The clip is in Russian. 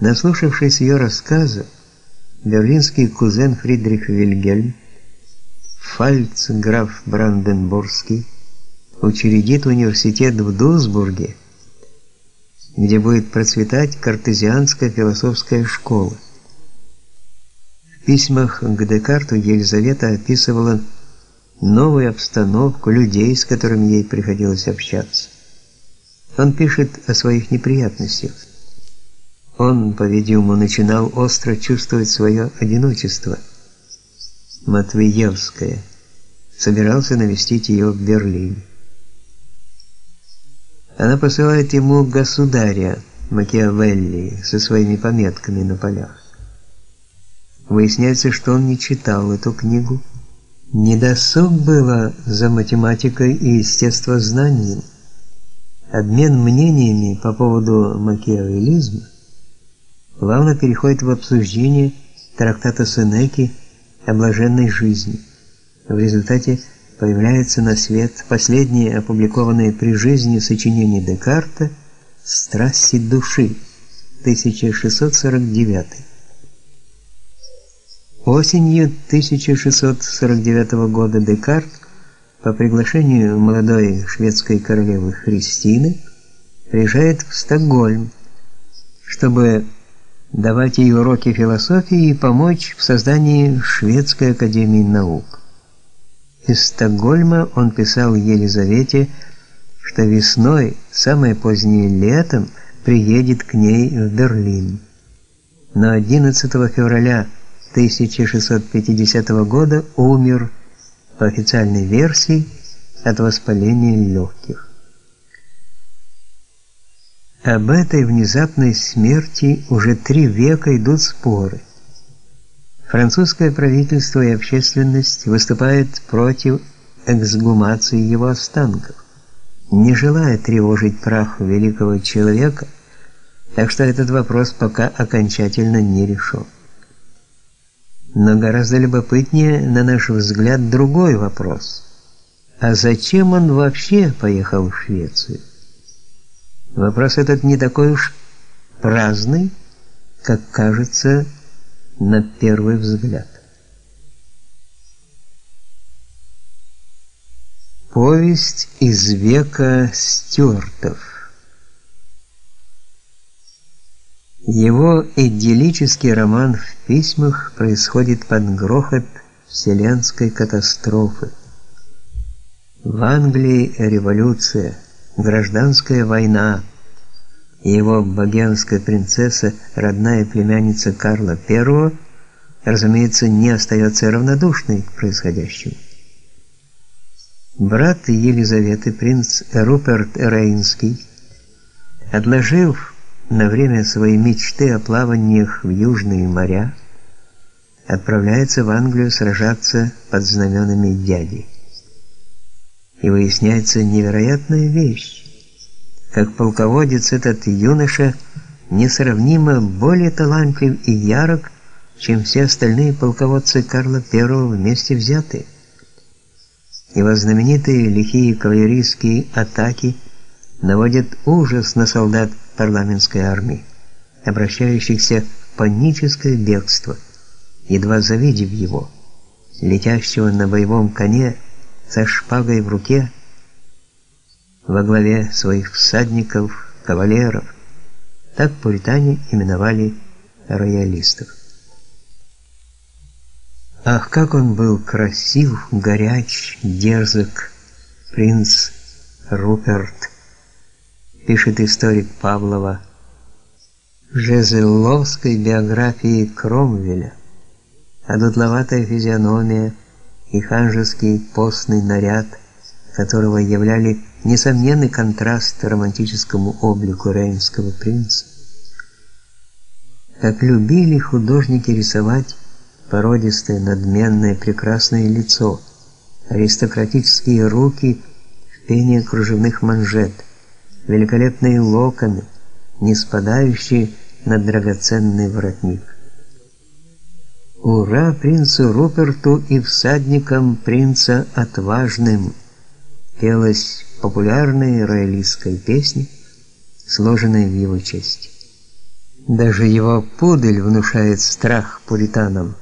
Наслушавшись ее рассказа, берлинский кузен Фридрих Вильгельм, фальцграф Бранденбургский, учредит университет в Дусбурге, где будет процветать картезианская философская школа. В письмах к Декарту Елизавета описывала новую обстановку людей, с которыми ей приходилось общаться. Он пишет о своих неприятностях. Он, по-видимому, начинал остро чувствовать свое одиночество. Матвеевская собирался навестить ее в Берлине. Она посылает ему государя Макиавелли со своими пометками на полях. Выясняется, что он не читал эту книгу. Недосуг было за математикой и естествознанием. Обмен мнениями по поводу макиавеллизма плавно переходит в обсуждение трактата Сенеки о блаженной жизни. В результате появляется на свет последнее опубликованное при жизни сочинение Декарта «Страсти души» 1649. Осенью 1649 года Декарт по приглашению молодой шведской королевы Христины приезжает в Стокгольм, чтобы давать ей уроки философии и помочь в создании шведской академии наук. Из Стокгольма он писал Елизавете, что весной, самое позднее летом, приедет к ней в Берлин. Но 11 февраля 1650 года умер, по официальной версии, от воспаления легких. Об этой внезапной смерти уже три века идут споры. Французское правительство и общественность выступают против эксгумации его останков, не желая тревожить прах великого человека, так что этот вопрос пока окончательно не решен. Но гораздо любопытнее, на наш взгляд, другой вопрос. А зачем он вообще поехал в Швецию? Вопрос этот не такой уж праздный, как кажется на первый взгляд. Повесть из века Стюартов. Его идиллический роман в письмах происходит под грохот вселенской катастрофы. В Англии революция, гражданская война – его богемская принцесса, родная племянница Карла I, разумеется, не остается равнодушной к происходящему. Брат Елизаветы, принц Руперт Рейнский, отложив на время свои мечты о плаваниях в южные моря, отправляется в Англию сражаться под знаменами дяди. И выясняется невероятная вещь. Как полководец этот юноша несравнимо более талантлив и ярок, чем все остальные полководцы Карла I вместе взятые. Его знаменитые лихие кавалерийские атаки наводят ужас на солдат парламентской армии, обращающихся в паническое бегство, едва завидев его, летящего на боевом коне со шпагой в руке, во главе своих всадников, кавалеров. Так пуритане именовали роялистов. Ах, как он был красив, горяч, дерзок, принц Руперт, пишет историк Павлова в Жезеловской биографии Кромвеля. А дутловатая физиономия и ханжеский постный наряд, которого являли несомненный контраст романтическому облику рейнского принца. Как любили художники рисовать породистое, надменное, прекрасное лицо, аристократические руки в пении кружевных манжет, великолепные локоны, не спадающие на драгоценный воротник. Ура принцу Руперту и всадникам принца отважным! Пелось популярной роялистской песни, сложенной в его честь. Даже его пудель внушает страх пуританам.